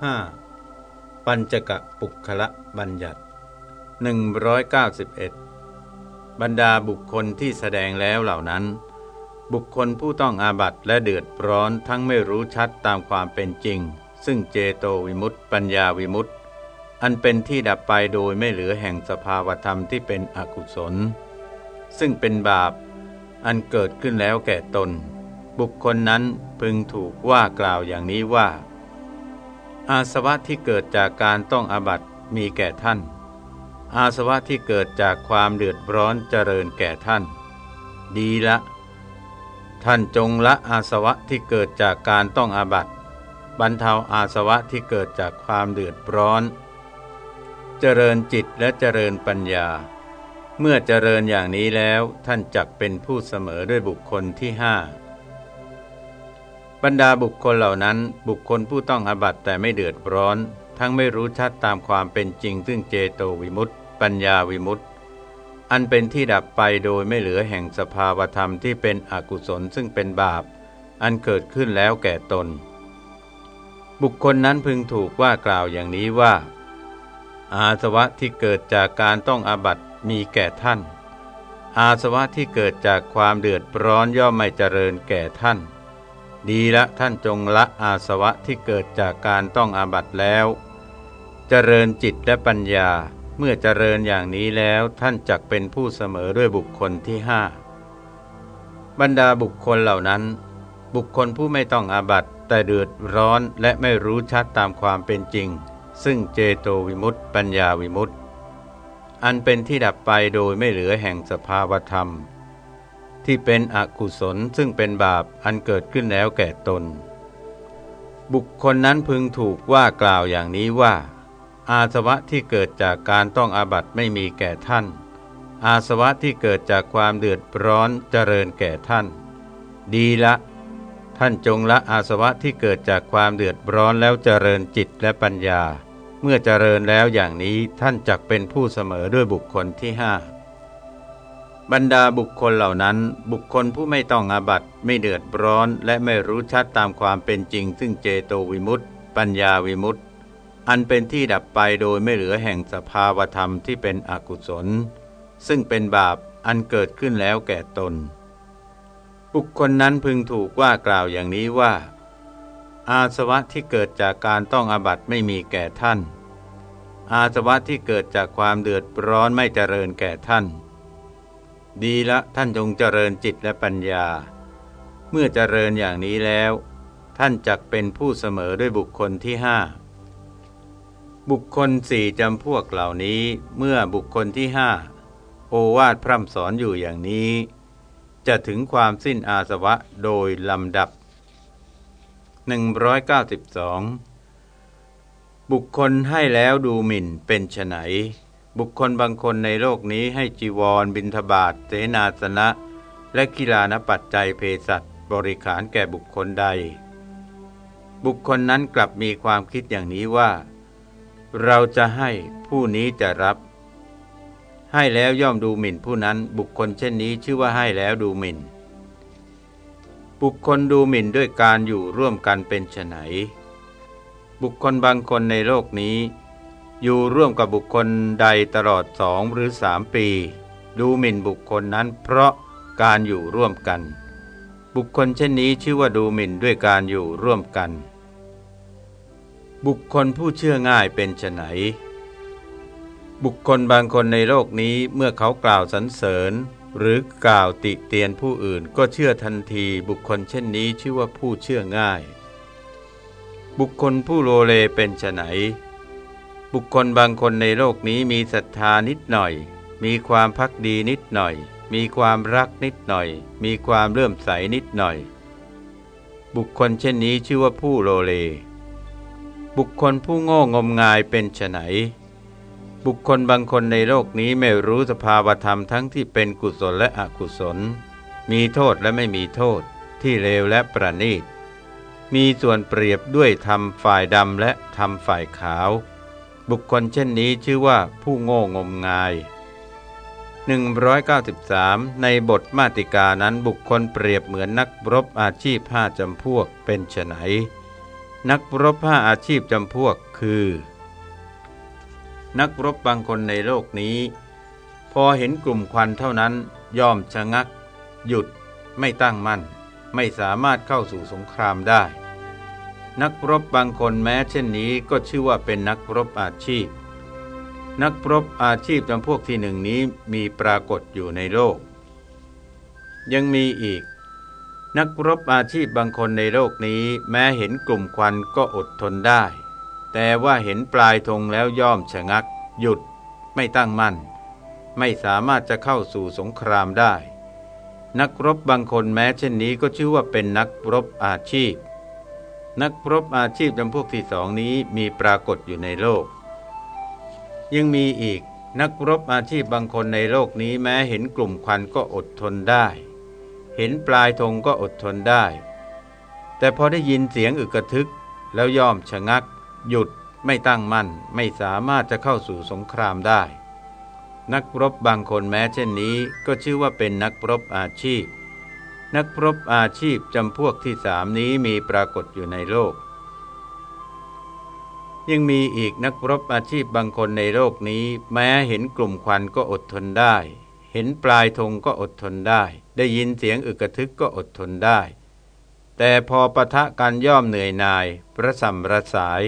5. ปัญจกะปุคละบัญญัติ 191 บรรดาบุคคลที่แสดงแล้วเหล่านั้น บุคคลผู้ต้องอาบัตและเดือดร้อนทั้งไม่รู้ชัดตามความเป็นจริง ซึ่งเจโตวิมุตต์ปัญญาวิมุตต์อันเป็นที่ดับไปโดยไม่เหลือแห่งสภาวธรรมที่เป็นอกุศล ซึ่งเป็นบาป อันเกิดขึ้นแล้วแก่ตน บุคคลนั้นพึงถูกว่ากล่าวอย่างนี้ว่า อาสวะที่เกิดจากการต้องอาบัตมีแก่ท่าน อาสวะที่เกิดจากความเดือดร้อนเจริญแก่ท่าน ดีละ ท่านจงละอาสวะที่เกิดจากการต้องอาบัตบรรเทาอาสวะที่เกิดจากความเดือดร้อน เจริญจิตและเจริญปัญญา เมื่อเจริญอย่างนี้แล้วท่านจักเป็นผู้เสมอด้วยบุคคลที่ห้า บรรดาบุคคลเหล่านั้น บุคคลผู้ต้องอบัตแต่ไม่เดือดร้อน ทั้งไม่รู้ชัดตามความเป็นจริง ซึ่งเจโตวิมุตต์ปัญญาวิมุตต์อันเป็นที่ดับไปโดยไม่เหลือแห่งสภาวธรรมที่เป็นอกุศลซึ่งเป็นบาป อันเกิดขึ้นแล้วแก่ตน บุคคลนั้นพึงถูกว่ากล่าวอย่างนี้ว่า อาสวะที่เกิดจากการต้องอาบัตมีแก่ท่าน อาสวะที่เกิดจากความเดือดร้อนย่อมไม่เจริญแก่ท่าน ดีละท่านจงละอาสวะที่เกิดจากการต้องอาบัตแล้ว เจริญจิตและปัญญาเมื่อเจริญอย่างนี้แล้วท่านจักเป็นผู้เสมอด้วยบุคคลที่ห้าบรรดาบุคคลเหล่านั้น บุคคลผู้ไม่ต้องอาบัตแต่เดือดร้อนและไม่รู้ชัดตามความเป็นจริง ซึ่งเจโตวิมุตต์ปัญญาวิมุตต์อันเป็นที่ดับไปโดยไม่เหลือแห่งสภาวธรรม ที่เป็นอกุศลซึ่งเป็นบาปอันเกิดขึ้นแล้วแก่ตน บุคคลนั้นพึงถูกว่ากล่าวอย่างนี้ว่า อาสวะที่เกิดจากการต้องอาบัตไม่มีแก่ท่าน อาสวะที่เกิดจากความเดือดร้อนเจริญแก่ท่าน ดีละ ท่านจงละอาสวะที่เกิดจากความเดือดร้อนแล้วเจริญจิตและปัญญา เมื่อเจริญแล้วอย่างนี้ท่านจักเป็นผู้เสมอด้วยบุคคลที่ห้า บรรดาบุคคลเหล่านั้น บุคคลผู้ไม่ต้องอาบัตไม่เดือดร้อน และไม่รู้ชัดตามความเป็นจริง ซึ่งเจโตวิมุตต์ปัญญาวิมุตต์อันเป็นที่ดับไปโดยไม่เหลือแห่งสภาวธรรมที่เป็นอกุศล ซึ่งเป็นบาปอันเกิดขึ้นแล้วแก่ตน บุคคลนั้นพึงถูกว่ากล่าวอย่างนี้ว่า อาสวะที่เกิดจากการต้องอาบัตไม่มีแก่ท่าน อาสวะที่เกิดจากความเดือดร้อนไม่เจริญแก่ท่าน ดีละท่านจงเจริญจิตและปัญญา เมื่อเจริญอย่างนี้แล้ว ท่านจักเป็นผู้เสมอด้วยบุคคลที่ห้าบุคคลสี่จำพวกเหล่านี้เมื่อบุคคลที่ห้าโอวาทพร่ำสอนอยู่อย่างนี้ จะถึงความสิ้นอาสวะโดยลำดับ 192 บุคคลให้แล้วดูหมิ่นเป็นไฉน บุคคลบางคนในโลกนี้ให้จีวร บินทบาทเสนาสนะ และกีฬานปัจจัยเพศัตบริขารแก่บุคคลใด บุคคลนั้นกลับมีความคิดอย่างนี้ว่า เราจะให้ผู้นี้จะรับ ให้แล้วย่อมดูหมิ่นผู้นั้นบุคคลเช่นนี้ชื่อว่าให้แล้วดูหมิ่น บุคคลดูหมิ่นด้วยการอยู่ร่วมกันเป็นไฉนบุคคลบางคนในโลกนี้ อยู่ร่วมกับบุคคลใดตลอดสองหรือสามปี ดูหมิ่นบุคคลนั้นเพราะการอยู่ร่วมกัน บุคคลเช่นนี้ชื่อว่าดูหมิ่นด้วยการอยู่ร่วมกัน บุคคลผู้เชื่อง่ายเป็นไฉนบุคคลบางคนในโลกนี้เมื่อเขากล่าวสรรเสริญ หรือกล่าวติเตียนผู้อื่นก็เชื่อทันทีบุคคลเช่นนี้ชื่อว่าผู้เชื่อง่าย บุคคลผู้โลเลเป็นไฉน บุคคลบางคนในโลกนี้มีศรัทธานิดหน่อย มีความพักดีนิดหน่อย มีความรักนิดหน่อย มีความเลื่อมใสนิดหน่อย บุคคลเช่นนี้ชื่อว่าผู้โลเล บุคคลผู้โง่งมงายเป็นไฉนบุคคลบางคนในโลกนี้ไม่รู้สภาวธรรมทั้งที่เป็นกุศลและอกุศล มีโทษและไม่มีโทษ ที่เลวและประณีต มีส่วนเปรียบด้วยธรรมฝ่ายดำและธรรมฝ่ายขาว บุคคลเช่นนี้ชื่อว่าผู้โง่งมงาย 193 ในบทมาติกานั้นบุคคลเปรียบเหมือนนักรบอาชีพห้าจำพวกเป็นไฉนนักรบห้าอาชีพจำพวกคือ นักรบบางคนในโลกนี้ พอเห็นกลุ่มควันเท่านั้นย่อมชะงัก หยุด ไม่ตั้งมั่น ไม่สามารถเข้าสู่สงครามได้ นักรบบางคนแม้เช่นนี้ก็ชื่อว่าเป็นนักรบอาชีพ นักรบอาชีพจำพวกที่หนึ่งนี้มีปรากฏอยู่ในโลก ยังมีอีก นักรบอาชีพบางคนในโลกนี้แม้เห็นกลุ่มควันก็อดทนได้ แต่ว่าเห็นปลายธงแล้วย่อมชะงัก หยุด ไม่ตั้งมั่น ไม่สามารถจะเข้าสู่สงครามได้ นักรบบางคนแม้เช่นนี้ก็ชื่อว่าเป็นนักรบอาชีพ นักพรบอาชีพจำพวกที่สองนี้มีปรากฏอยู่ในโลก ยังมีอีกนักรบอาชีพบางคนในโลกนี้แม้เห็นกลุ่มควันก็อดทนได้ เห็นปลายธงก็อดทนได้ แต่พอได้ยินเสียงอึกระทึก แล้วย่อมชะงัก หยุดไม่ตั้งมั่นไม่สามารถจะเข้าสู่สงครามได้ นักรบบางคนแม้เช่นนี้ก็ชื่อว่าเป็นนักรบอาชีพ นักพรบอาชีพจำพวกที่สามนี้มีปรากฏอยู่ในโลก ยังมีอีกนักพรบอาชีพบางคนในโลกนี้ แม้เห็นกลุ่มควันก็อดทนได้ เห็นปลายธงก็อดทนได้ ได้ยินเสียงอึกระทึกก็อดทนได้ แต่พอปะทะกันย่อมเหนื่อยนายประสัมระสาย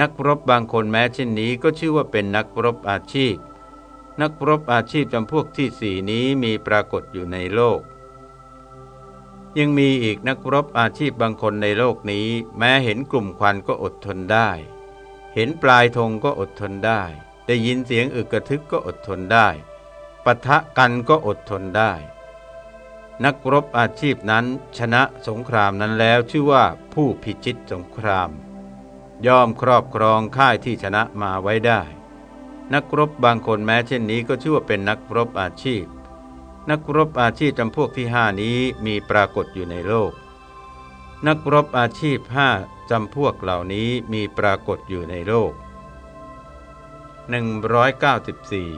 นักรบบางคนแม้เช่นนี้ก็ชื่อว่าเป็นนักรบอาชีพ นักรบอาชีพจำพวกที่สี่นี้มีปรากฏอยู่ในโลก ยังมีอีกนักรบอาชีพบางคนในโลกนี้ แม้เห็นกลุ่มควันก็อดทนได้ เห็นปลายธงก็อดทนได้ ได้ยินเสียงอึกกระทึกก็อดทนได้ปะทะกันก็อดทนได้ นักรบอาชีพนั้นชนะสงครามนั้นแล้วชื่อว่าผู้พิชิตสงคราม ย่อมครอบครองค่ายที่ชนะมาไว้ได้ นักรบบางคนแม้เช่นนี้ก็ชื่อว่าเป็นนักรบอาชีพ นักรบอาชีพจำพวกที่ห้านี้มีปรากฏอยู่ในโลก นักรบอาชีพห้าจำพวกเหล่านี้มีปรากฏอยู่ในโลก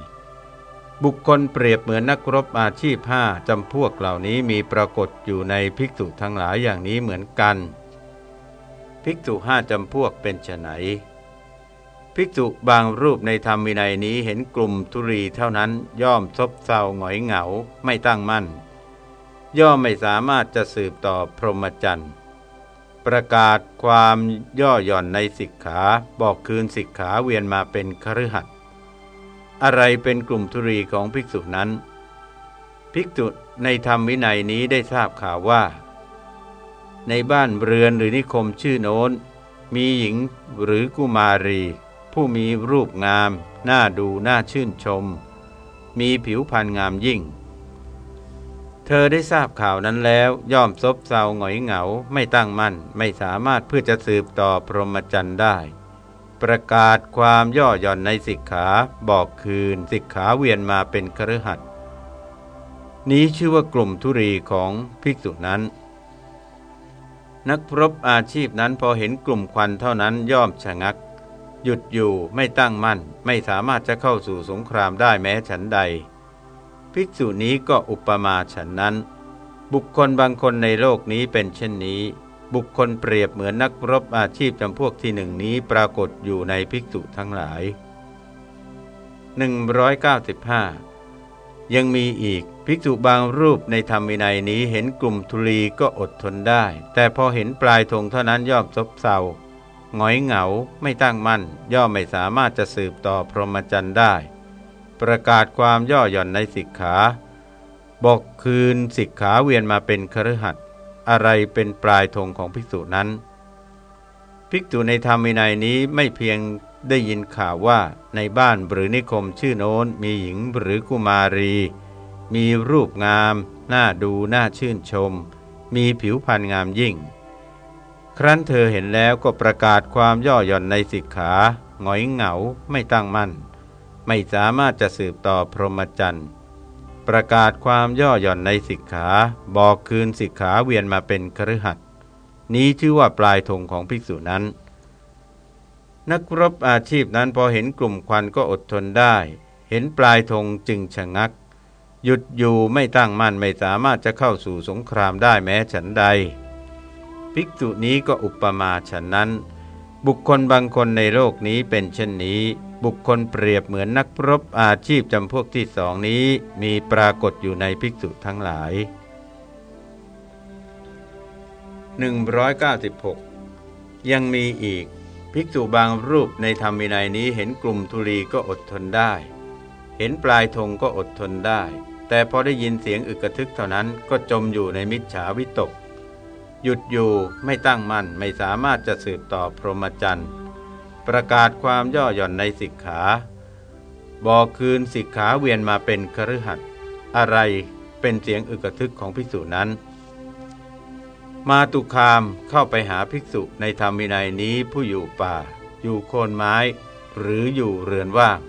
194 บุคคลเปรียบเหมือนนักรบอาชีพห้าจำพวกเหล่านี้มีปรากฏอยู่ในภิกษุทั้งหลายอย่างนี้เหมือนกัน ภิกษุห้าจำพวกเป็นไน ภิกษุบางรูปในธรรมวินัยนี้เห็นกลุ่มทุรีเท่านั้นย่อมซบเซาหงอยเหงาไม่ตั้งมั่น ย่อมไม่สามารถจะสืบต่อพรหมจรรย์ประกาศความย่อหย่อนในสิกขาบอกคืนสิกขาเวียนมาเป็นคฤหัสอะไรเป็นกลุ่มธุรีของภิกษุนั้น ภิกษุในธรรมวินัยนี้ได้ทราบข่าวว่า ในบ้านเรือนหรือนิคมชื่อโน้น มีหญิงหรือกุมารี ผู้มีรูปงามน่าดูน่าชื่นชม มีผิวพรรณงามยิ่ง เธอได้ทราบข่าวนั้นแล้ว ย่อมซบเซาหงอยเหงาไม่ตั้งมั่น ไม่สามารถเพื่อจะสืบต่อพรหมจรรย์ได้ ประกาศความย่อหย่อนในสิกขาบอกคืนสิกขาเวียนมาเป็นครหัสนี้ชื่อว่ากลุ่มทุรีของภิกษุนั้น นักพรบอาชีพนั้นพอเห็นกลุ่มควันเท่านั้นย่อมชะงัก หยุดอยู่ไม่ตั้งมั่นไม่สามารถจะเข้าสู่สงครามได้แม้ฉันใด ภิกษุนี้ก็อุปมาฉันนั้น บุคคลบางคนในโลกนี้เป็นเช่นนี้ บุคคลเปรียบเหมือนนักรบอาชีพจำพวกที่หนึ่งนี้ปรากฏอยู่ในภิกษุทั้งหลาย 195 ยังมีอีกภิกษุบางรูปในธรรมินัยนี้เห็นกลุ่มทุลีก็อดทนได้ แต่พอเห็นปลายธงเท่านั้นย่อมซบเซา หงอยเหงาไม่ตั้งมั่น ย่อมไม่สามารถจะสืบต่อพรหมจรรย์ได้ ประกาศความย่อหย่อนในสิกขาบอกคืนสิกขาเวียนมาเป็นครหัสอะไรเป็นปลายธงของภิกษุนั้น ภิกษุในธรรมินัยนี้ไม่เพียงได้ยินข่าวว่าในบ้านหรือนิคมชื่อโน้นมีหญิงหรือกุมารี มีรูปงาม น่าดูน่าชื่นชม มีผิวพรรณงามยิ่ง ครั้นเธอเห็นแล้วก็ประกาศความย่อหย่อนในสิกขาหงอยเหงาไม่ตั้งมั่น ไม่สามารถจะสืบต่อพรหมจรรย์ประกาศความย่อหย่อนในสิกขาบอกคืนสิกขาเวียนมาเป็นคฤหัสนี้ชื่อว่าปลายธงของภิกษุนั้น นักรบอาชีพนั้นพอเห็นกลุ่มควันก็อดทนได้ เห็นปลายธงจึงชะงัก หยุดอยู่ไม่ตั้งมั่นไม่สามารถจะเข้าสู่สงครามได้แม้ฉันใด ภิกษุนี้ก็อุปมาฉะนั้น บุคคลบางคนในโลกนี้เป็นเช่นนี้ บุคคลเปรียบเหมือนนักรบอาชีพจำพวกที่สองนี้มีปรากฏอยู่ในภิกษุทั้งหลาย 196 ยังมีอีก ภิกษุบางรูปในธรรมวินัยนี้เห็นกลุ่มทุลีก็อดทนได้ เห็นปลายธงก็อดทนได้ แต่พอได้ยินเสียงอึกกระทึกเท่านั้นก็จมอยู่ในมิจฉาวิตก หยุดอยู่ไม่ตั้งมั่นไม่สามารถจะสืบต่อพรหมจรรย์ ประกาศความย่อหย่อนในสิกขา บอกคืนสิกขาเวียนมาเป็นคฤหัสถ์อะไรเป็นเสียงอึกทึกของภิกษุนั้น มาตุคามเข้าไปหาภิกษุในธรรมวินัยนี้ผู้อยู่ป่า อยู่โคนไม้ หรืออยู่เรือนว่าง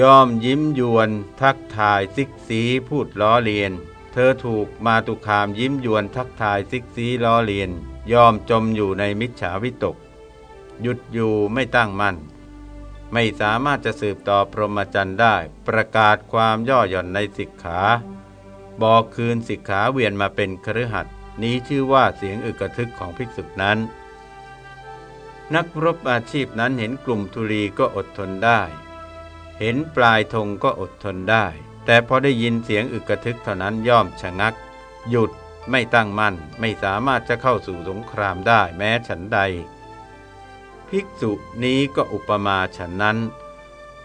ยอมยิ้มยวน ทักทายซิกซีพูดล้อเลียน เธอถูกมาตุคามยิ้มยวนทักทายซิกซีล้อเลียน ยอมจมอยู่ในมิจฉาวิตก หยุดอยู่ไม่ตั้งมั่น ไม่สามารถจะสืบต่อพรหมจรรย์ได้ ประกาศความย่อหย่อนในสิกขา บอกคืนสิกขาเวียนมาเป็นคฤหัสนี้ชื่อว่าเสียงอึกกระทึกของภิกษุนั้น นักรบอาชีพนั้นเห็นกลุ่มทุลีก็อดทนได้ เห็นปลายธงก็อดทนได้ แต่พอได้ยินเสียงอึกกระทึกเท่านั้นย่อมชะงัก หยุดไม่ตั้งมั่นไม่สามารถจะเข้าสู่สงครามได้แม้ฉันใด ภิกษุนี้ก็อุปมาฉันนั้น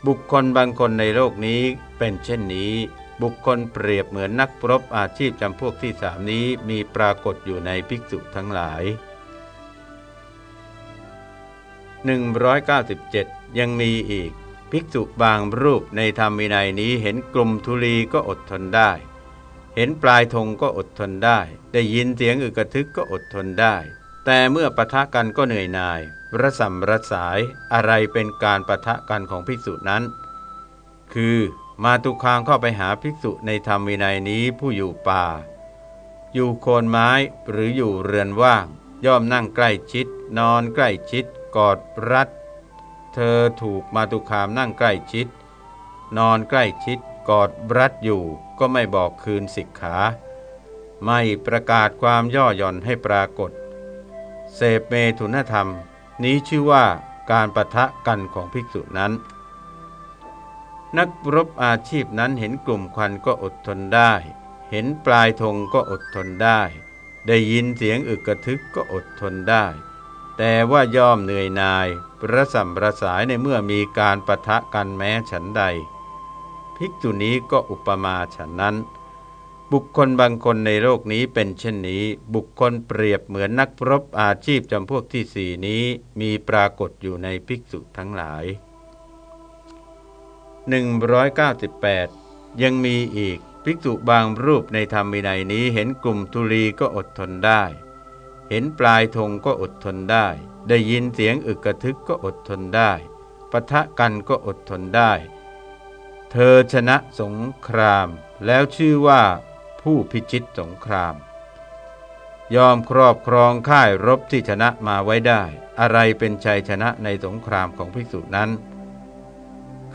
บุคคลบางคนในโลกนี้เป็นเช่นนี้ บุคคลเปรียบเหมือนนักปรบอาชีพจำพวกที่สามนี้มีปรากฏอยู่ในภิกษุทั้งหลาย 197 ยังมีอีก ภิกษุบางรูปในธรรมวินัยนี้เห็นกลุ่มทุลีก็อดทนได้ เห็นปลายธงก็อดทนได้ ได้ยินเสียงอึกระทึกก็อดทนได้ แต่เมื่อปะทะกันก็เหนื่อยหน่ายระสำระสายอะไรเป็นการปะทะกันของภิกษุนั้น คือมาตุคามเข้าไปหาภิกษุในธรรมวินัยนี้ผู้อยู่ป่า อยู่โคนไม้หรืออยู่เรือนว่าง ย่อมนั่งใกล้ชิด นอนใกล้ชิด กอดรัด เธอถูกมาตุคามนั่งใกล้ชิด นอนใกล้ชิดกอดรัดอยู่ก็ไม่บอกคืนสิกขา ไม่ประกาศความย่อหย่อนให้ปรากฏ เสพเมถุนธรรม นี้ชื่อว่าการปะทะกันของภิกษุนั้น นักรบอาชีพนั้นเห็นกลุ่มควันก็อดทนได้ เห็นปลายธงก็อดทนได้ ได้ยินเสียงอึกกระทึกก็อดทนได้ แต่ว่าย่อมเหนื่อยนาย ระสัมประสายในเมื่อมีการปะทะกันแม้ฉันใด ภิกษุนี้ก็อุปมาฉันนั้น บุคคลบางคนในโลกนี้เป็นเช่นนี้ บุคคลเปรียบเหมือนนักรบอาชีพจำพวกที่สี่นี้มีปรากฏอยู่ในภิกษุทั้งหลาย 198 ยังมีอีกภิกษุบางรูปในธรรมวินัยนี้เห็นกลุ่มทุลีก็อดทนได้ เห็นปลายธงก็อดทนได้ ได้ยินเสียงอึกกระทึกก็อดทนได้ปะทะกันก็อดทนได้ เธอชนะสงคราม แล้วชื่อว่าผู้พิชิตสงคราม ยอมครอบครองค่ายรบที่ชนะมาไว้ได้ อะไรเป็นชัยชนะในสงครามของภิกษุนั้น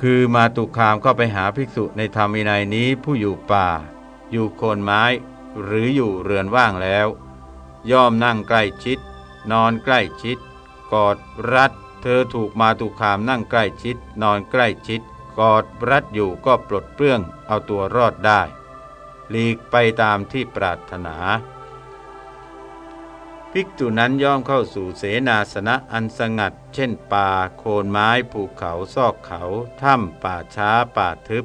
คือมาตุคามเข้าไปหาภิกษุในธรรมินัยนี้ผู้อยู่ป่า อยู่โคนไม้ หรืออยู่เรือนว่างแล้ว ย่อมนั่งใกล้ชิด นอนใกล้ชิด กอดรัด เธอถูกมาตุคามนั่งใกล้ชิด นอนใกล้ชิด กอดรัดอยู่ก็ปลดเปลื้องเอาตัวรอดได้ หลีกไปตามที่ปรารถนา ภิกษุนั้นย่อมเข้าสู่เสนาสนะอันสงัด เช่นป่าโคนไม้ภูเขาซอกเขาถ้ำป่าช้าป่าทึบ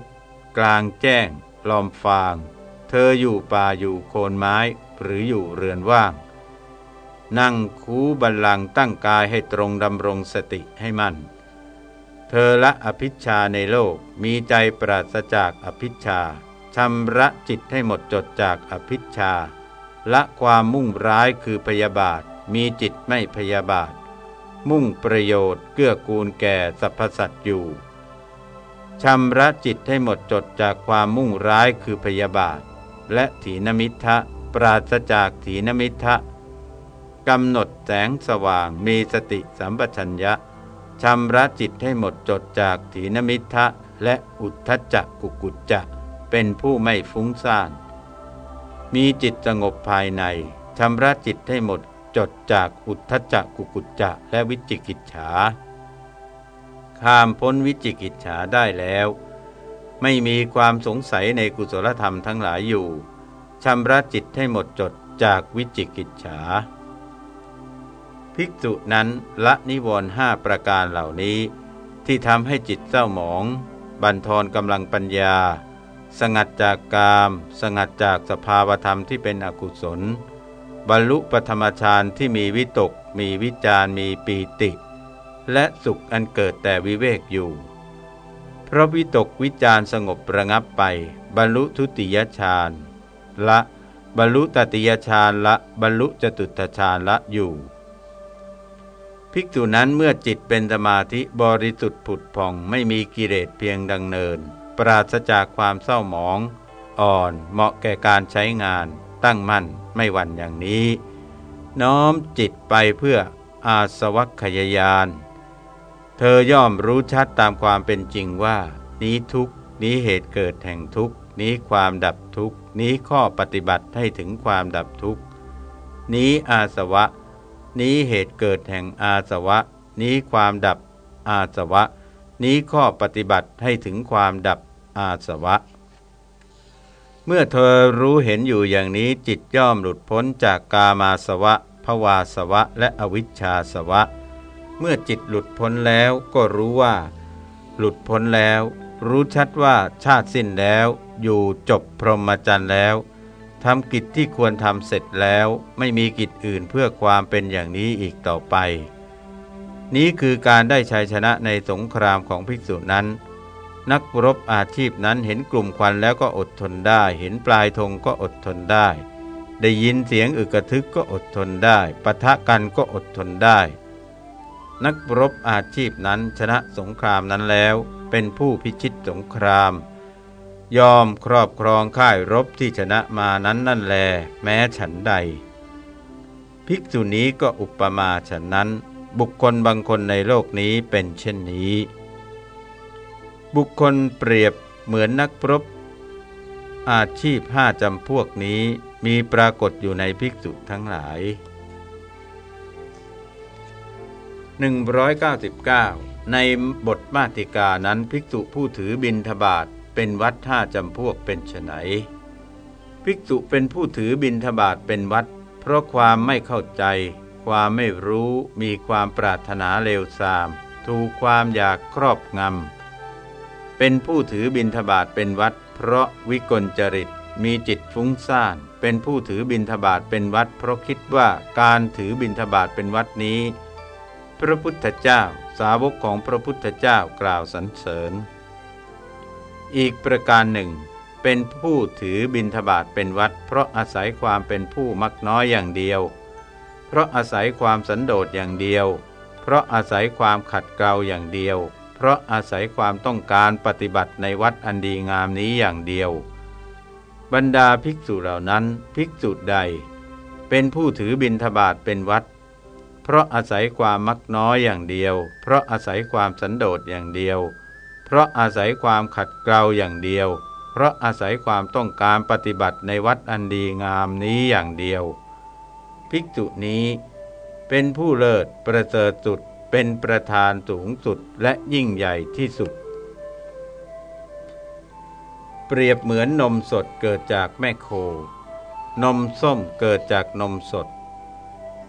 กลางแจ้งลอมฟาง เธออยู่ป่าอยู่โคนไม้หรืออยู่เรือนว่าง นั่งคูบัลลังตั้งกายให้ตรงดำรงสติให้มั่น เธอละอภิชาในโลกมีใจปราศจากอภิชาชำระจิตให้หมดจดจากอภิชาละความมุ่งร้ายคือพยาบาท มีจิตไม่พยาบาท มุ่งประโยชน์เกื้อกูลแก่สรรพสัตว์อยู่ชำระจิตให้หมดจดจากความมุ่งร้ายคือพยาบาท และถีนมิทะปราศจากถีนมิทะ กำหนดแสงสว่างมีสติสัมปชัญญะชำระจิตให้หมดจดจากถีนมิทะและอุทธจักกุกุจจะ เป็นผู้ไม่ฟุ้งซ่าน มีจิตสงบภายในชำระจิตให้หมดจดจากอุทธจักกุกุจจะและวิจิกิจฉาข้ามพ้นวิจิกิจฉาได้แล้ว ไม่มีความสงสัยในกุศลธรรมทั้งหลายอยู่ชำระจิตให้หมดจดจากวิจิกิจฉา ภิกษุนั้นละนิวรณ์ห้าประการเหล่านี้ ที่ทำให้จิตเศร้าหมอง บันทอนกำลังปัญญา สงัดจากกาม สงัดจากสภาวธรรมที่เป็นอกุศล บรรลุปธรรมฌานที่มีวิตก มีวิจารมีปีติ และสุขอันเกิดแต่วิเวกอยู่ เพราะวิตกวิจารสงบระงับไป บรรลุทุติยฌานละบรรลุตติยฌานละบรรลุจตุตฌานละอยู่ ภิกษุนั้นเมื่อจิตเป็นสมาธิบริสุทธิ์ผุดผ่องไม่มีกิเลสเพียงดังเนิน ปราศจากความเศร้าหมอง อ่อนเหมาะแก่การใช้งาน ตั้งมั่นไม่หวั่นอย่างนี้ น้อมจิตไปเพื่ออาสวัคยายาน เธอย่อมรู้ชัดตามความเป็นจริงว่า นี้ทุกนี้เหตุเกิดแห่งทุกนี้ความดับทุกนี้ข้อปฏิบัติให้ถึงความดับทุกนี้อาสวะ นี้เหตุเกิดแห่งอาสวะ นี้ความดับอาสวะ นี้ข้อปฏิบัติให้ถึงความดับอาสวะ เมื่อเธอรู้เห็นอยู่อย่างนี้จิตย่อมหลุดพ้นจากกามาสวะภวาสวะ และอวิชชาสวะ เมื่อจิตหลุดพ้นแล้วก็รู้ว่า หลุดพ้นแล้ว รู้ชัดว่าชาติสิ้นแล้ว อยู่จบพรหมจรรย์แล้ว ทำกิจที่ควรทำเสร็จแล้วไม่มีกิจอื่นเพื่อความเป็นอย่างนี้อีกต่อไป นี้คือการได้ชัยชนะในสงครามของภิกษุนั้น นักรบอาชีพนั้นเห็นกลุ่มควันแล้วก็อดทนได้ เห็นปลายธงก็อดทนได้ ได้ยินเสียงอึกระทึกก็อดทนได้ปะทะกันก็อดทนได้ นักรบอาชีพนั้นชนะสงครามนั้นแล้ว เป็นผู้พิชิตสงคราม ยอมครอบครองค่ายรบที่ชนะมานั้นนั่นแล แม้ฉันใด ภิกษุนี้ก็อุปมาฉันนั้น บุคคลบางคนในโลกนี้เป็นเช่นนี้ บุคคลเปรียบเหมือนนักปรบ อาชีพห้าจำพวกนี้มีปรากฏอยู่ในภิกษุทั้งหลาย 199 ในบทมาติกานั้นภิกษุผู้ถือบินทบาท เป็นวัดท่าจำพวกเป็นไนภิกษุเป็นผู้ถือบินทบาทเป็นวัด เพราะความไม่เข้าใจ ความไม่รู้มีความปรารถนาเลวทราม ถูกความอยากครอบงำ เป็นผู้ถือบินทบาทเป็นวัด เพราะวิกลจริตมีจิตฟุ้งซ่าน เป็นผู้ถือบินทบาทเป็นวัด เพราะคิดว่าการถือบินทบาทเป็นวัดนี้ พระพุทธเจ้าสาวกของพระพุทธเจ้ากล่าวสรรเสริญ อีกประการหนึ่ง เป็นผู้ถือบินทบาทเป็นวัด เพราะอาศัยความเป็นผู้มักน้อยอย่างเดียว เพราะอาศัยความสันโดษอย่างเดียว เพราะอาศัยความขัดเกลาอย่างเดียว เพราะอาศัยความต้องการปฏิบัติในวัดอันดีงามนี้อย่างเดียว บรรดาภิกษุเหล่านั้นภิกษุใด เป็นผู้ถือบินทบาทเป็นวัดเพราะอาศัยความมักน้อยอย่างเดียว เพราะอาศัยความสันโดษอย่างเดียว ราะอาศัยความขัดเกลาอย่างเดียว เพราะอาศัยความต้องการปฏิบัติในวัดอันดีงามนี้อย่างเดียว ภิกษุนี้เป็นผู้เลิศประเสริฐสุดเป็นประธานสูงสุดและยิ่งใหญ่ที่สุด เปรียบเหมือนนมสดเกิดจากแม่โค นมส้มเกิดจากนมสด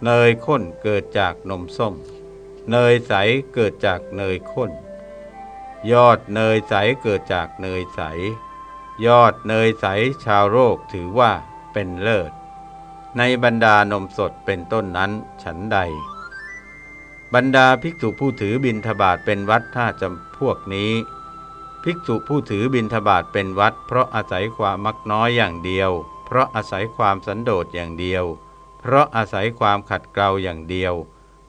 เนยข้นเกิดจากนมส้ม เนยใสเกิดจากเนยข้น ยอดเนยใสเกิดจากเนยใส ยอดเนยใสชาวโลกถือว่าเป็นเลิศ ในบรรดานมสดเป็นต้นนั้นฉันใด บรรดาภิกษุผู้ถือบินทบาทเป็นวัดท่าจำพวกนี้ ภิกษุผู้ถือบินทบาทเป็นวัด เพราะอาศัยความมักน้อยอย่างเดียว เพราะอาศัยความสันโดษอย่างเดียว เพราะอาศัยความขัดเกลาอย่างเดียว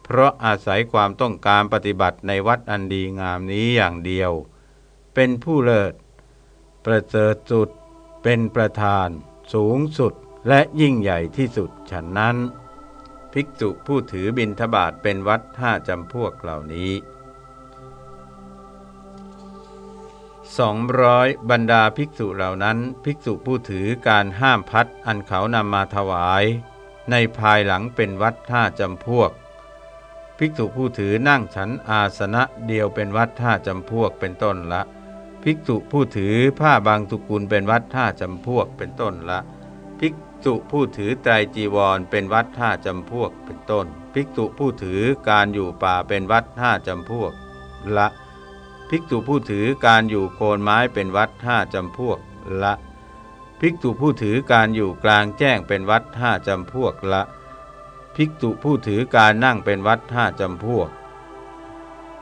เพราะอาศัยความต้องการปฏิบัติในวัดอันดีงามนี้อย่างเดียว เป็นผู้เลิศ ประเสริฐสุด เป็นประธาน สูงสุดและยิ่งใหญ่ที่สุดฉันนั้น ภิกษุผู้ถือบินทบาทเป็นวัดห้าจำพวกเหล่านี้สองร้อยบรรดาภิกษุเหล่านั้น ภิกษุผู้ถือการห้ามพัดอันเขานำมาถวาย ในภายหลังเป็นวัดท่าจำพวก ภิกษุผู้ถือนั่งฉันอาสนะเดียวเป็นวัดท่าจำพวกเป็นต้นละ ภิกษุผู้ถือผ้าบางสุกุลเป็นวัดท่าจำพวกเป็นต้นละ ภิกษุผู้ถือไตรจีวรเป็นวัดท่าจำพวกเป็นต้น ภิกษุผู้ถือการอยู่ป่าเป็นวัดท่าจำพวกละ ภิกษุผู้ถือการอยู่โคนไม้เป็นวัดท่าจำพวกละ ภิกษุผู้ถือการอยู่กลางแจ้งเป็นวัดห้าจำพวกละ ภิกษุผู้ถือการนั่งเป็นวัดห้าจำพวก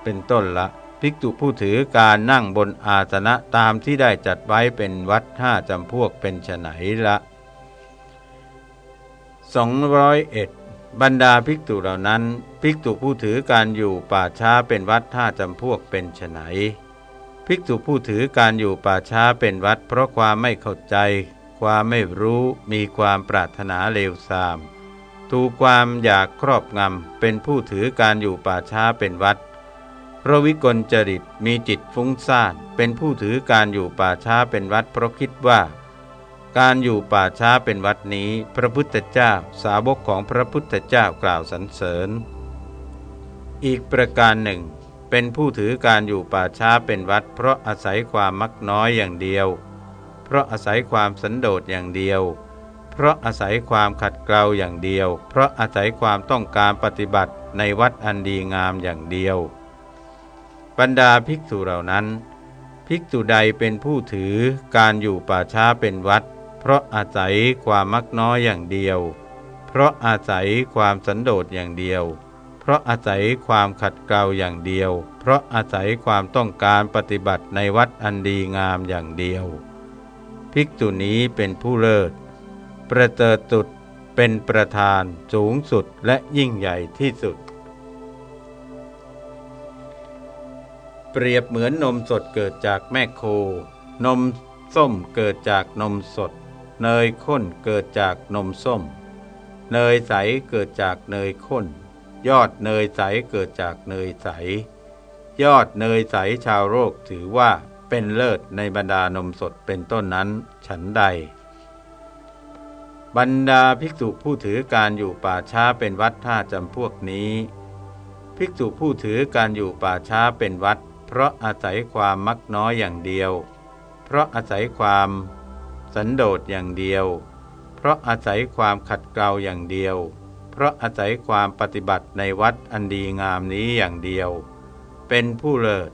เป็นต้นละภิกษุผู้ถือการนั่งบนอาสนะตามที่ได้จัดไว้เป็นวัดห้าจำพวกเป็นไฉนละ201บรรดาภิกษุเหล่านั้น ภิกษุผู้ถือการอยู่ป่าช้าเป็นวัดห้าจำพวกเป็นไฉนภิกษุผู้ถือการอยู่ป่าช้าเป็นวัด เพราะความไม่เข้าใจ ความไม่รู้มีความปรารถนาเลวทราม ถูกความอยากครอบงำเป็นผู้ถือการอยู่ป่าช้าเป็นวัดพระวิกลจริตมีจิตฟุ้งซ่านเป็นผู้ถือการอยู่ป่าช้าเป็นวัดเพราะคิดว่า การอยู่ป่าช้าเป็นวัดนี้ พระพุทธเจ้าสาวกของพระพุทธเจ้ากล่าวสรรเสริญ อีกประการหนึ่ง เป็นผู้ถือการอยู่ป่าช้าเป็นวัด เพราะอาศัยความมักน้อยอย่างเดียว เพราะอาศัยความสันโดษอย่างเดียว เพราะอาศัยความขัดเกลาอย่างเดียว เพราะอาศัยความต้องการปฏิบัติในวัดอันดีงามอย่างเดียว บรรดาภิกษุเหล่านั้น ภิกษุใดเป็นผู้ถือการอยู่ป่าช้าเป็นวัด เพราะอาศัยความมักน้อยอย่างเดียว เพราะอาศัยความสันโดษอย่างเดียว เพราะอาศัยความขัดเกลาอย่างเดียว เพราะอาศัยความต้องการปฏิบัติในวัดอันดีงามอย่างเดียว ภิกษุนี้เป็นผู้เลิศ ประเสริฐสุดเป็นประธานสูงสุดและยิ่งใหญ่ที่สุด เปรียบเหมือนนมสดเกิดจากแม่โค นมส้มเกิดจากนมสด เนยข้นเกิดจากนมส้ม เนยใสเกิดจากเนยข้น ยอดเนยใสเกิดจากเนยใส ยอดเนยใสชาวโลกถือว่าเป็นเลิศในบรรดานมสดเป็นต้นนั้น ฉันใด บรรดาภิกษุผู้ถือการอยู่ป่าช้าเป็นวัดท่าจำพวกนี้ ภิกษุผู้ถือการอยู่ป่าช้าเป็นวัด เพราะอาศัยความมักน้อยอย่างเดียว เพราะอาศัยความสันโดษอย่างเดียว เพราะอาศัยความขัดเกลาอย่างเดียว เพราะอาศัยความปฏิบัติในวัดอันดีงามนี้อย่างเดียว เป็นผู้เลิศ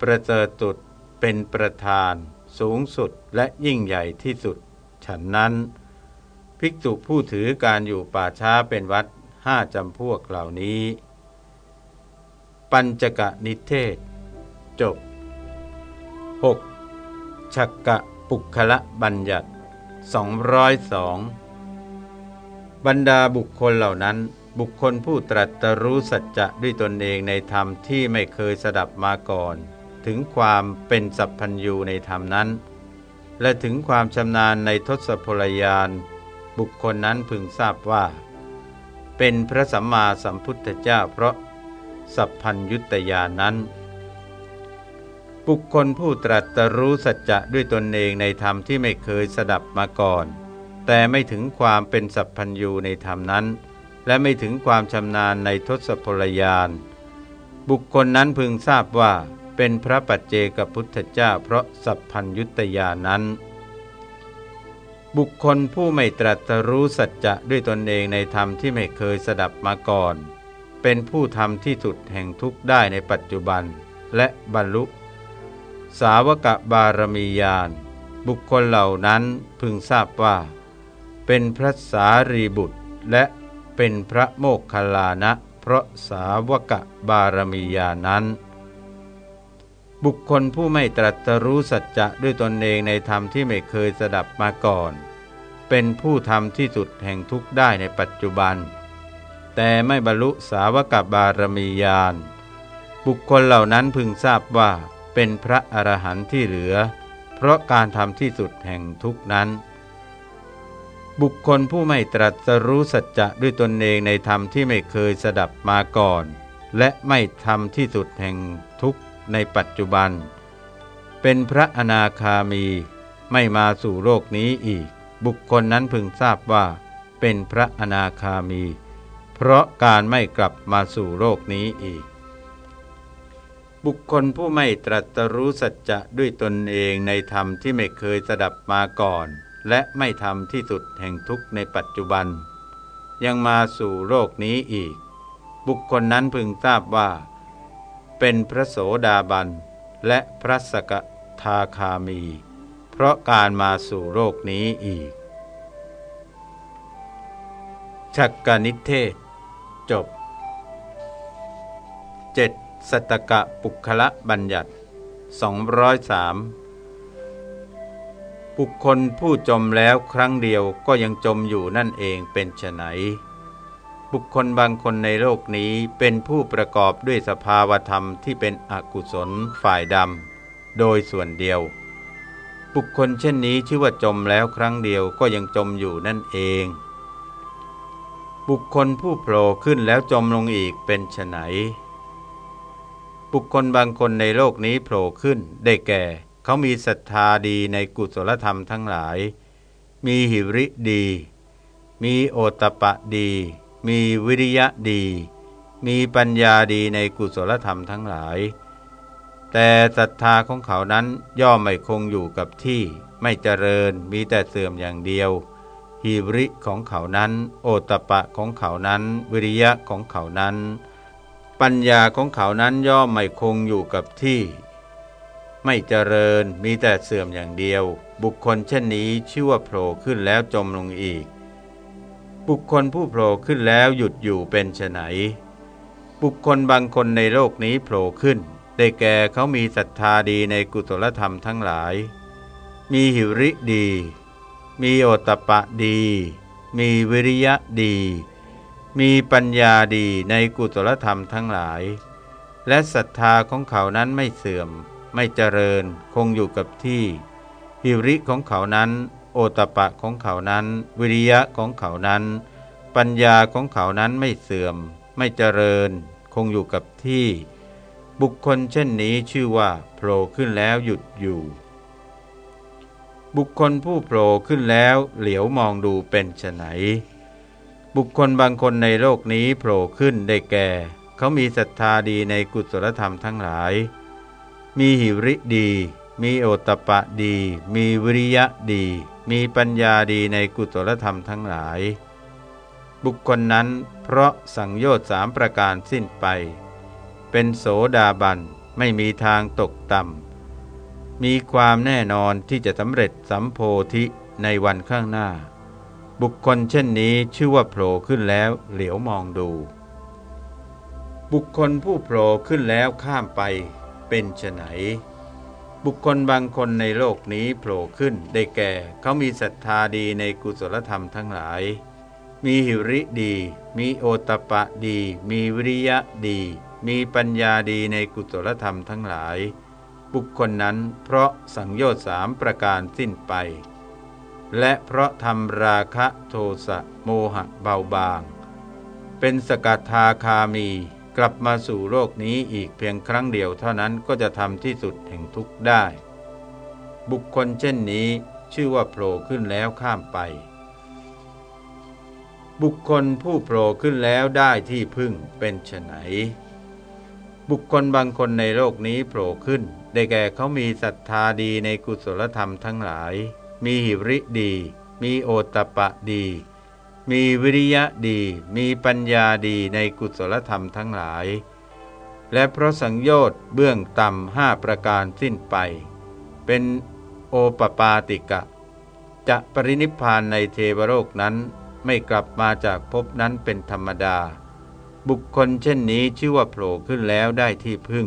ประเสริฐสุดเป็นประธาน สูงสุดและยิ่งใหญ่ที่สุด ฉันนั้น ภิกษุผู้ถือการอยู่ป่าช้าเป็นวัดห้าจำพวกเหล่านี้ ปัญจกนิเทศ จบ 6. ชักกะปุคละบัญญัติ202 บรรดาบุคคลเหล่านั้น บุคคลผู้ตรัสรู้สัจจะด้วยตนเองในธรรมที่ไม่เคยสดับมาก่อน ถึงความเป็นสัพพัญญูในธรรมนั้น และถึงความชำนาญในทศพลยาน บุคคลนั้นพึงทราบว่า เป็นพระสัมมาสัมพุทธเจ้าเพราะสัพพัญยุตยานั้น บุคคลผู้ตรัสรู้สัจจะด้วยตนเองในธรรมที่ไม่เคยสดับมาก่อน แต่ไม่ถึงความเป็นสัพพัญญูในธรรมนั้น และไม่ถึงความชำนาญในทศพลยาน บุคคลนั้นพึงทราบว่าเป็นพระปัจเจกพุทธเจ้าเพราะสัพพัญยุตยานั้น บุคคลผู้ไม่ตรัสรู้สัจจะด้วยตนเองในธรรมที่ไม่เคยสดับมาก่อน เป็นผู้ทำที่สุดแห่งทุกข์ได้ในปัจจุบัน และบรรลุ สาวกบารมียานบุคคลเหล่านั้นพึงทราบว่า เป็นพระสารีบุตรและเป็นพระโมกขลานะ เพราะสาวกบารมียาณนั้น บุคคลผู้ไม่ตรัสรู้สัจจะด้วยตนเองในธรรมที่ไม่เคยสดับมาก่อน เป็นผู้ทำที่สุดแห่งทุกข์ได้ในปัจจุบัน แต่ไม่บรรลุสาวกบารมียานบุคคลเหล่านั้นพึงทราบว่าเป็นพระอรหันต์ที่เหลือ เพราะการทำที่สุดแห่งทุกนั้น บุคคลผู้ไม่ตรัสรู้สัจจะด้วยตนเองในธรรมที่ไม่เคยสดับมาก่อน และไม่ทำที่สุดแห่งทุกขในปัจจุบัน เป็นพระอนาคามีไม่มาสู่โลกนี้อีก บุคคลนั้นพึงทราบว่า เป็นพระอนาคามี เพราะการไม่กลับมาสู่โลกนี้อีก บุคคลผู้ไม่ตรัสรู้สัจจะด้วยตนเองในธรรมที่ไม่เคยสดับมาก่อน และไม่ทำที่สุดแห่งทุกข์ในปัจจุบัน ยังมาสู่โลกนี้อีก บุคคลนั้นพึงทราบว่า เป็นพระโสดาบันและพระสกทาคามี เพราะการมาสู่โลกนี้อีก ชักกนิเทศ จบ 7. สัตกะปุคละบัญญัติ 203 บุคคลผู้จมแล้วครั้งเดียวก็ยังจมอยู่นั่นเองเป็นไฉนบุคคลบางคนในโลกนี้เป็นผู้ประกอบด้วยสภาวธรรมที่เป็นอกุศลฝ่ายดำโดยส่วนเดียว บุคคลเช่นนี้ชื่อว่าจมแล้วครั้งเดียวก็ยังจมอยู่นั่นเอง บุคคลผู้โผล่ขึ้นแล้วจมลงอีกเป็นไฉนบุคคลบางคนในโลกนี้โผล่ขึ้นได้แก่ เขามีศรัทธาดีในกุศลธรรมทั้งหลาย มีหิริดี มีโอตปะดี มีวิริยะดี มีปัญญาดีในกุศลธรรมทั้งหลาย แต่ศรัทธาของเขานั้นย่อมไม่คงอยู่กับที่ ไม่เจริญมีแต่เสื่อมอย่างเดียวหิริของเขานั้น โอตปะของเขานั้น วิริยะของเขานั้น ปัญญาของเขานั้นย่อมไม่คงอยู่กับที่ ไม่เจริญมีแต่เสื่อมอย่างเดียว บุคคลเช่นนี้ชื่อว่าโผล่ขึ้นแล้วจมลงอีก บุคคลผู้โผล่ขึ้นแล้วหยุดอยู่เป็นไฉนบุคคลบางคนในโลกนี้โผล่ขึ้น ได้แก่เขามีศรัทธาดีในกุศลธรรมทั้งหลาย มีหิริดี มีโอตปะดี มีวิริยะดี มีปัญญาดีในกุศลธรรมทั้งหลาย และศรัทธาของเขานั้นไม่เสื่อม ไม่เจริญคงอยู่กับที่ หิริของเขานั้น โอตปะของเขานั้น วิริยะของเขานั้น ปัญญาของเขานั้นไม่เสื่อม ไม่เจริญ คงอยู่กับที่ บุคคลเช่นนี้ชื่อว่าโผล่ขึ้นแล้วหยุดอยู่ บุคคลผู้โผล่ขึ้นแล้วเหลียวมองดูเป็นไฉนบุคคลบางคนในโลกนี้โผล่ขึ้นได้แก่ เขามีศรัทธาดีในกุศลธรรมทั้งหลาย มีหิริดี มีโอตปะดี มีวิริยะดี มีปัญญาดีในกุศลธรรมทั้งหลาย บุคคลนั้นเพราะสังโยชน์สามประการสิ้นไป เป็นโสดาบันไม่มีทางตกต่ำ มีความแน่นอนที่จะสำเร็จสัมโพธิในวันข้างหน้า บุคคลเช่นนี้ชื่อว่าโผล่ขึ้นแล้วเหลียวมองดู บุคคลผู้โผล่ขึ้นแล้วข้ามไปเป็นไฉนบุคคลบางคนในโลกนี้โผล่ขึ้นได้แก่เขามีศรัทธาดีในกุศลธรรมทั้งหลาย มีหิริดี มีโอตปะดี มีวิริยะดี มีปัญญาดีในกุศลธรรมทั้งหลาย บุคคลนั้นเพราะสังโยชน์สามประการสิ้นไป และเพราะทำราคะโทสะโมหะเบาบาง เป็นสกัทาคามีกลับมาสู่โลกนี้อีกเพียงครั้งเดียวเท่านั้นก็จะทำที่สุดแห่งทุกข์ได้ บุคคลเช่นนี้ชื่อว่าโผล่ขึ้นแล้วข้ามไป บุคคลผู้โผล่ขึ้นแล้วได้ที่พึ่งเป็นไฉน บุคคลบางคนในโลกนี้โผล่ขึ้น ได้แก่เขามีศรัทธาดีในกุศลธรรมทั้งหลาย มีหิริดี มีโอตปะดี มีวิริยะดี มีปัญญาดีในกุศลธรรมทั้งหลาย และเพราะสังโยชน์เบื้องต่ำห้าประการสิ้นไป เป็นโอปปาติกะ จะปรินิพานในเทวโลกนั้นไม่กลับมาจากภพนั้นเป็นธรรมดา บุคคลเช่นนี้ชื่อว่าโผล่ขึ้นแล้วได้ที่พึ่ง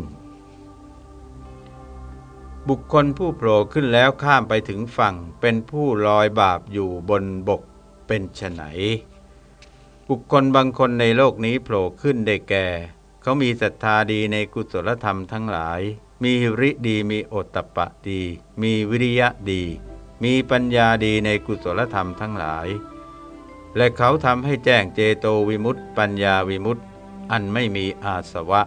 บุคคลผู้โผล่ขึ้นแล้วข้ามไปถึงฝั่ง เป็นผู้ลอยบาปอยู่บนบกเป็นไฉนบุคคลบางคนในโลกนี้โผล่ขึ้นได้แก่ เขามีศรัทธาดีในกุศลธรรมทั้งหลาย มีหิริดีมีโอตตะปะดี มีวิริยะดี มีปัญญาดีในกุศลธรรมทั้งหลายและเขาทำให้แจ้งเจโตวิมุตติปัญญาวิมุตติ อันไม่มีอาสวะ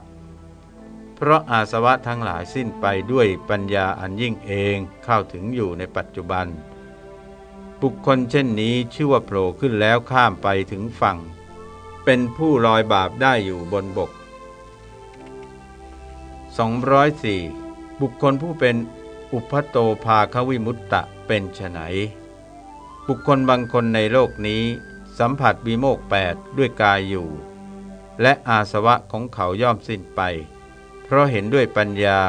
เพราะอาสวะทั้งหลายสิ้นไปด้วยปัญญาอันยิ่งเองเข้าถึงอยู่ในปัจจุบัน บุคคลเช่นนี้ชื่อว่าโผล่ขึ้นแล้วข้ามไปถึงฝั่ง เป็นผู้ลอยบาปได้อยู่บนบก 204 บุคคลผู้เป็นอุพโตภาควิมุตตะเป็นไฉนบุคคลบางคนในโลกนี้ สัมผัสวิโมกแปดด้วยกายอยู่ และอาสวะของเขาย่อมสิ้นไป เพราะเห็นด้วยปัญญา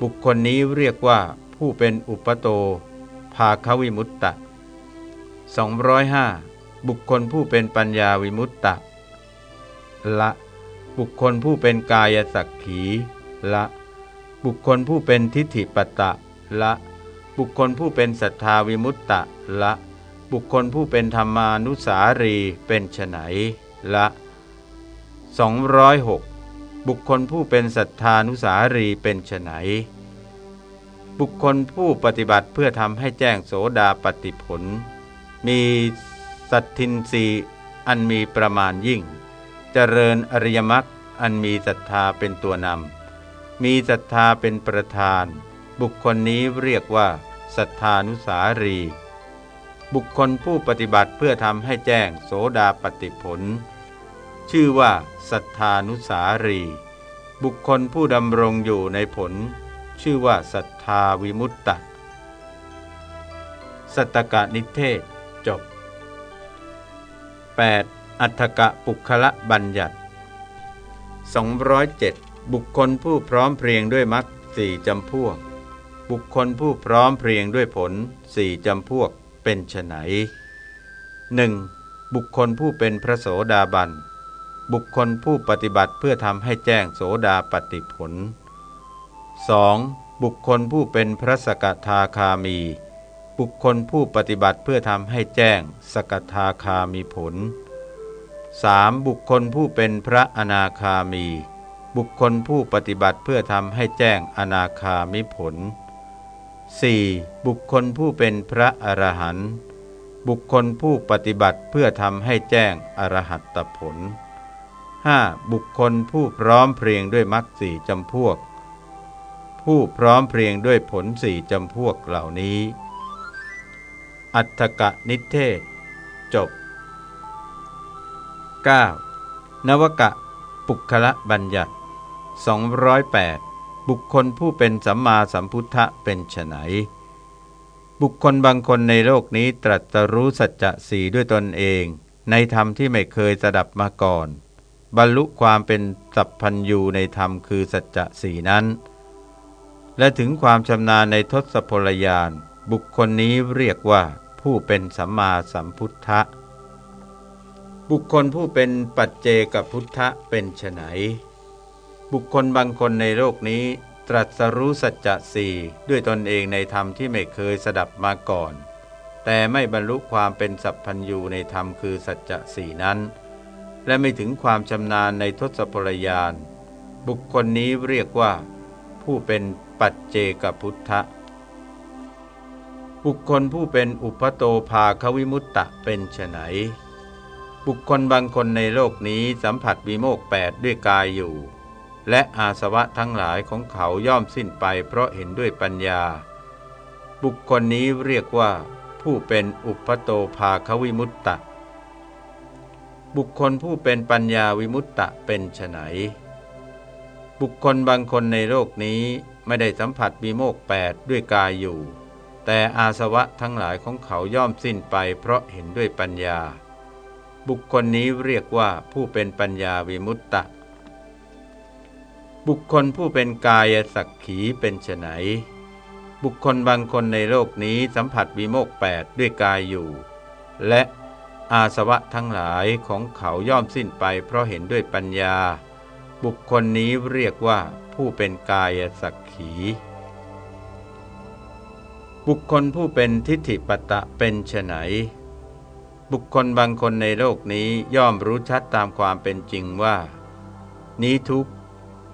บุคคลนี้เรียกว่าผู้เป็นอุปโต ภาควิมุตตะ 205 บุคคลผู้เป็นปัญญาวิมุตตะ ละ บุคคลผู้เป็นกายสักขี ละ บุคคลผู้เป็นทิฏฐิปตะ ละ บุคคลผู้เป็นศรัทธาวิมุตตะ ละ บุคคลผู้เป็นธรรมานุสารีเป็นไฉนละ 206 บุคคลผู้เป็นศรัทธานุสารีเป็นไฉนบุคคลผู้ปฏิบัติเพื่อทำให้แจ้งโสดาปฏิผล มีสัตทินรีอันมีประมาณยิ่ง เจริญอริยมรรคอันมีศรัทธาเป็นตัวนำมีศรัทธาเป็นประธาน บุคคลนี้เรียกว่าศรัทธานุสารี บุคคลผู้ปฏิบัติเพื่อทำให้แจ้งโสดาปฏิผล ชื่อว่าสัทธานุสารี บุคคลผู้ดำรงอยู่ในผล ชื่อว่าสัทธาวิมุตตะสัตตกะนิเทศจบ 8. อัฏฐกะปุคละบัญญัติ 207 บุคคลผู้พร้อมเพรียงด้วยมรรคสี่จำพวก บุคคลผู้พร้อมเพรียงด้วยผลสี่จำพวกเป็นไฉนหนึ่งบุคคลผู้เป็นพระโสดาบัน บุคคลผู้ปฏิบัติเพื่อทำให้แจ้งโสดาปฏิผล 2. บุคคลผู้เป็นพระสกทาคามี บุคคลผู้ปฏิบัติเพื่อทำให้แจ้งสกทาคามีผล 3. บุคคลผู้เป็นพระอนาคามี บุคคลผู้ปฏิบัติเพื่อทำให้แจ้งอนาคามิผล 4. บุคคลผู้เป็นพระอรหันต์บุคคลผู้ปฏิบัติเพื่อทำให้แจ้งอรหัตผล 5. บุคคลผู้พร้อมเพรียงด้วยมรรคสี่จำพวก ผู้พร้อมเพรียงด้วยผลสี่จำพวกเหล่านี้ อัตถกะนิเทศ จบ 9. นวกะปุคละบัญญัติ 208 บุคคลผู้เป็นสัมมาสัมพุทธะเป็นไฉนบุคคลบางคนในโลกนี้ตรัสรู้สัจจะสีด้วยตนเอง ในธรรมที่ไม่เคยสดับมาก่อน บรรลุความเป็นสัพพัญยูในธรรมคือสัจจะสีนั้น และถึงความชำนาญในทศพลยาน บุคคลนี้เรียกว่าผู้เป็นสัมมาสัมพุทธะ บุคคลผู้เป็นปัจเจกพุทธะเป็นไฉนบุคคลบางคนในโลกนี้ตรัสรู้สัจจะสี่ด้วยตนเองในธรรมที่ไม่เคยสดับมาก่อน แต่ไม่บรรลุความเป็นสัพพัญญูในธรรมคือสัจจะสี่นั้น และไม่ถึงความชำนาญในทศพลยาน บุคคลนี้เรียกว่า ผู้เป็นปัจเจกพุทธะ บุคคลผู้เป็นอุปโตภาควิมุตตะเป็นไฉนบุคคลบางคนในโลกนี้สัมผัสวิโมกแปดด้วยกายอยู่ และอาสวะทั้งหลายของเขาย่อมสิ้นไปเพราะเห็นด้วยปัญญา บุคคลนี้เรียกว่า ผู้เป็นอุปโตภาควิมุตตะ บุคคลผู้เป็นปัญญาวิมุตตะเป็นไฉนบุคคลบางคนในโลกนี้ไม่ได้สัมผัสมีโมกแปดด้วยกายอยู่ แต่อาสวะทั้งหลายของเขาย่อมสิ้นไปเพราะเห็นด้วยปัญญา บุคคลนี้เรียกว่าผู้เป็นปัญญาวิมุตตะ บุคคลผู้เป็นกายสักขีเป็นไฉนบุคคลบางคนในโลกนี้สัมผัสวิโมกแปดด้วยกายอยู่ และ อาสวะทั้งหลายของเขาย่อมสิ้นไปเพราะเห็นด้วยปัญญา บุคคลนี้เรียกว่าผู้เป็นกายสักขี บุคคลผู้เป็นทิฏฐิปตะเป็นไฉนบุคคลบางคนในโลกนี้ย่อมรู้ชัดตามความเป็นจริงว่า นี้ทุก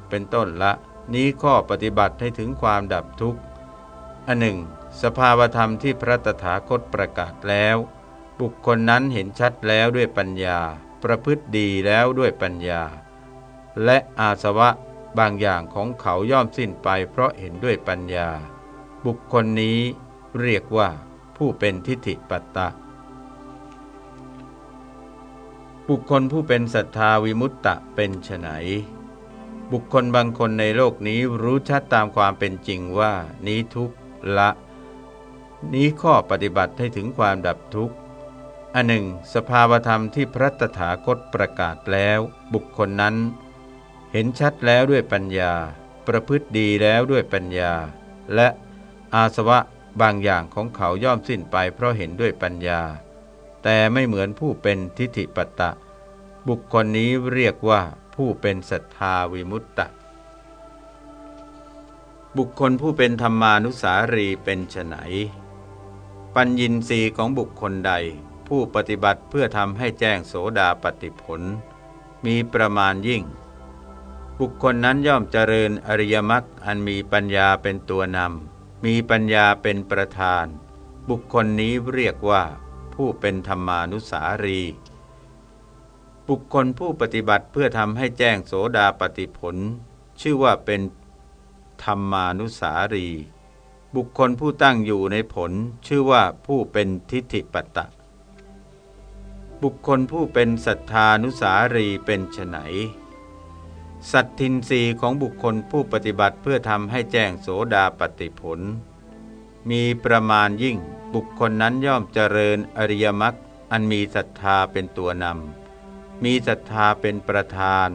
เป็นต้นละนี้ข้อปฏิบัติให้ถึงความดับทุกข์อันหนึ่ง สภาวธรรมที่พระตถาคตประกาศแล้ว บุคคลนั้นเห็นชัดแล้วด้วยปัญญา ประพฤติดีแล้วด้วยปัญญา และอาสวะบางอย่างของเขาย่อมสิ้นไปเพราะเห็นด้วยปัญญา บุคคลนี้เรียกว่าผู้เป็นทิฏฐิปัตตะ บุคคลผู้เป็นศรัทธาวิมุตตะเป็นไฉนบุคคลบางคนในโลกนี้รู้ชัดตามความเป็นจริงว่า นี้ทุกละ นี้ข้อปฏิบัติให้ถึงความดับทุกข์ อันหนึ่ง สภาวธรรมที่พระตถาคตประกาศแล้ว บุคคลนั้น เห็นชัดแล้วด้วยปัญญา ประพฤติดีแล้วด้วยปัญญา และอาสวะบางอย่างของเขาย่อมสิ้นไปเพราะเห็นด้วยปัญญา แต่ไม่เหมือนผู้เป็นทิฏฐิปัตตะ บุคคลนี้เรียกว่าผู้เป็นศรัทธาวิมุตตะ บุคคลผู้เป็นธรรมานุสารีเป็นไฉนปัญญินทรีย์ของบุคคลใด ผู้ปฏิบัติเพื่อทำให้แจ้งโสดาปฏิผล มีประมาณยิ่ง บุคคลนั้นย่อมเจริญอริยมรรคอันมีปัญญาเป็นตัวนำมีปัญญาเป็นประธาน บุคคลนี้เรียกว่าผู้เป็นธรรมานุสารี บุคคลผู้ปฏิบัติเพื่อทำให้แจ้งโสดาปฏิผล ชื่อว่าเป็นธรรมานุสารี บุคคลผู้ตั้งอยู่ในผลชื่อว่าผู้เป็นทิฏฐิปัตตะ บุคคลผู้เป็นศรัทธานุสารีเป็นไฉนสัตทินรีของบุคคลผู้ปฏิบัติเพื่อทำให้แจ้งโสดาปฏิผล มีประมาณยิ่งบุคคลนั้นย่อมเจริญอริยมรรคอันมีศรัทธาเป็นตัวนำมีศรัทธาเป็นประธาน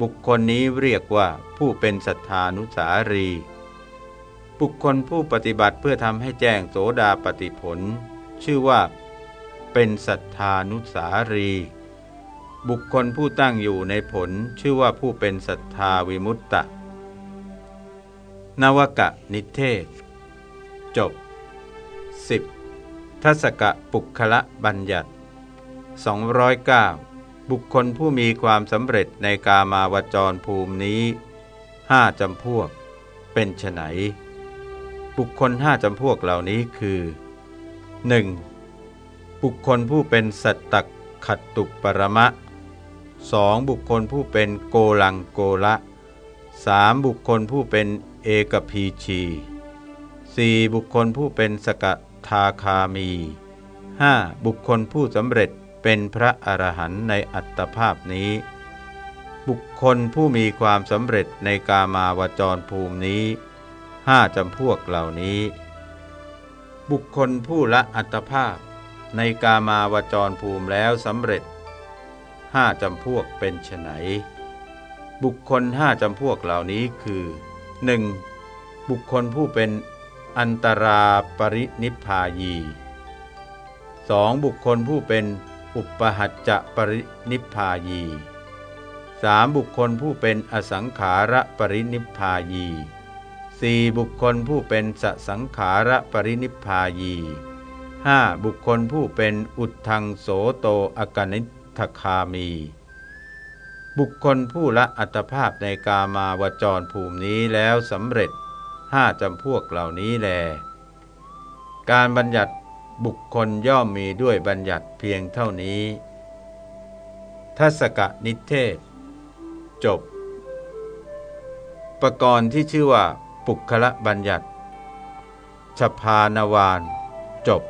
บุคคลนี้เรียกว่าผู้เป็นศรัทธานุสารี บุคคลผู้ปฏิบัติเพื่อทำให้แจ้งโสดาปฏิผล ชื่อว่า เป็นสัทธานุสารี บุคคลผู้ตั้งอยู่ในผลชื่อว่าผู้เป็นสัทธาวิมุตตะ นวกะนิเทศ จบ 10. ทัศกะปุคละบัญญัติ 209 บุคคลผู้มีความสำเร็จในกามาวจรภูมินี้ห้าจำพวก เป็นไฉนบุคคลห้าจำพวกเหล่านี้คือ 1. บุคคลผู้เป็นสัตตขัตตุปรมะสองบุคคลผู้เป็นโกลังโกละสามบุคคลผู้เป็นเอกพีชีสี่บุคคลผู้เป็นสกทาคามีห้าบุคคลผู้สำเร็จเป็นพระอรหันต์ในอัตภาพนี้ บุคคลผู้มีความสำเร็จในกามาวจรภูมินี้ห้าจำพวกเหล่านี้ บุคคลผู้ละอัตภาพ ในกามาวจรภูมิแล้วสำเร็จห้าจำพวกเป็นไฉนบุคคลห้าจำพวกเหล่านี้คือ 1. บุคคลผู้เป็นอันตราปรินิพพายี 2. บุคคลผู้เป็นอุปหัจจะปรินิพพายี 3. บุคคลผู้เป็นอสังขาระปรินิพพายี 4. บุคคลผู้เป็นสสังขาระปรินิพพายี 5. บุคคลผู้เป็นอุทธังโสโตอกนิทคามี บุคคลผู้ละอัตภาพในกามาวจรภูมินี้แล้วสำเร็จห้าจำพวกเหล่านี้แล การบัญญัติบุคคลย่อมมีด้วยบัญญัติเพียงเท่านี้ ทัศกะนิเทศ จบ ประกรณ์ที่ชื่อว่า ปุคละบัญญัติชพานวาน จบ